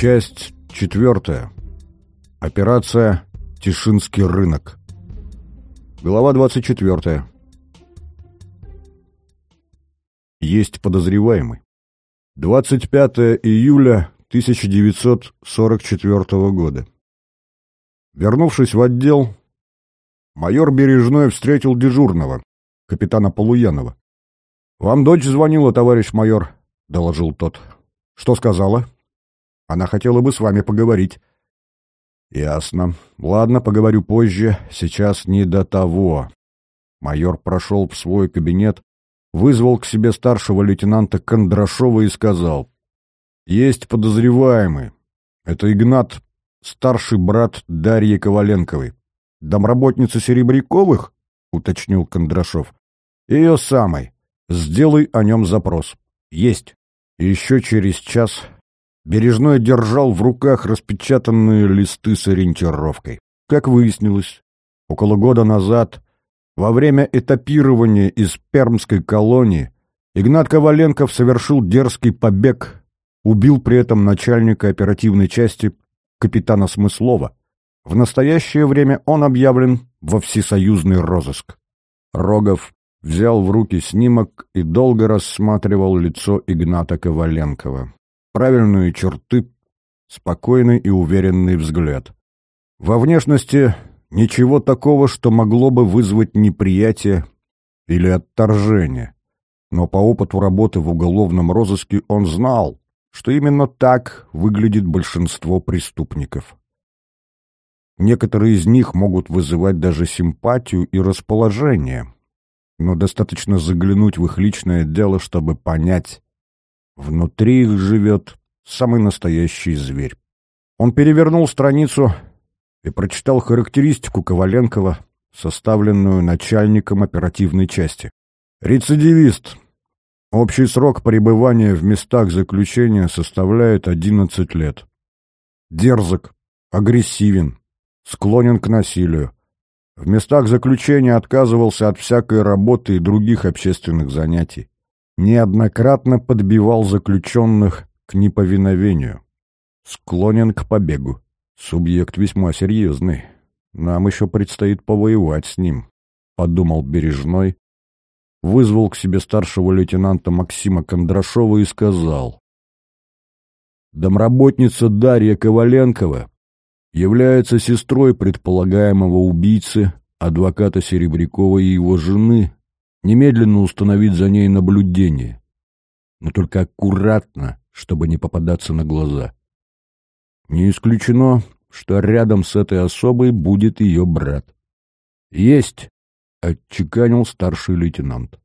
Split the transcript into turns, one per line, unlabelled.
Часть четвертая. Операция «Тишинский рынок». Глава 24. Есть подозреваемый. 25 июля 1944 года. Вернувшись в отдел, майор Бережной встретил дежурного, капитана Полуянова. «Вам дочь звонила, товарищ майор», — доложил тот. «Что сказала?» «Она хотела бы с вами поговорить». «Ясно. Ладно, поговорю позже. Сейчас не до того». Майор прошел в свой кабинет, вызвал к себе старшего лейтенанта Кондрашова и сказал. «Есть подозреваемый. Это Игнат, старший брат Дарьи Коваленковой. Домработница Серебряковых?» — уточнил Кондрашов. «Ее самой. Сделай о нем запрос. Есть». Еще через час Бережной держал в руках распечатанные листы с ориентировкой. Как выяснилось, около года назад, во время этапирования из пермской колонии, Игнат Коваленков совершил дерзкий побег, убил при этом начальника оперативной части капитана Смыслова. В настоящее время он объявлен во всесоюзный розыск. Рогов взял в руки снимок и долго рассматривал лицо Игната Коваленкова правильные черты, спокойный и уверенный взгляд. Во внешности ничего такого, что могло бы вызвать неприятие или отторжение. Но по опыту работы в уголовном розыске он знал, что именно так выглядит большинство преступников. Некоторые из них могут вызывать даже симпатию и расположение, но достаточно заглянуть в их личное дело, чтобы понять, Внутри их живет самый настоящий зверь. Он перевернул страницу и прочитал характеристику Коваленкова, составленную начальником оперативной части. Рецидивист. Общий срок пребывания в местах заключения составляет 11 лет. Дерзок, агрессивен, склонен к насилию. В местах заключения отказывался от всякой работы и других общественных занятий неоднократно подбивал заключенных к неповиновению. Склонен к побегу. Субъект весьма серьезный. Нам еще предстоит повоевать с ним, — подумал Бережной, вызвал к себе старшего лейтенанта Максима Кондрашова и сказал. Домработница Дарья Коваленкова является сестрой предполагаемого убийцы, адвоката Серебрякова и его жены, немедленно установить за ней наблюдение. Но только аккуратно, чтобы не попадаться на глаза. Не исключено, что рядом с этой особой будет ее брат. «Есть!» — отчеканил старший лейтенант.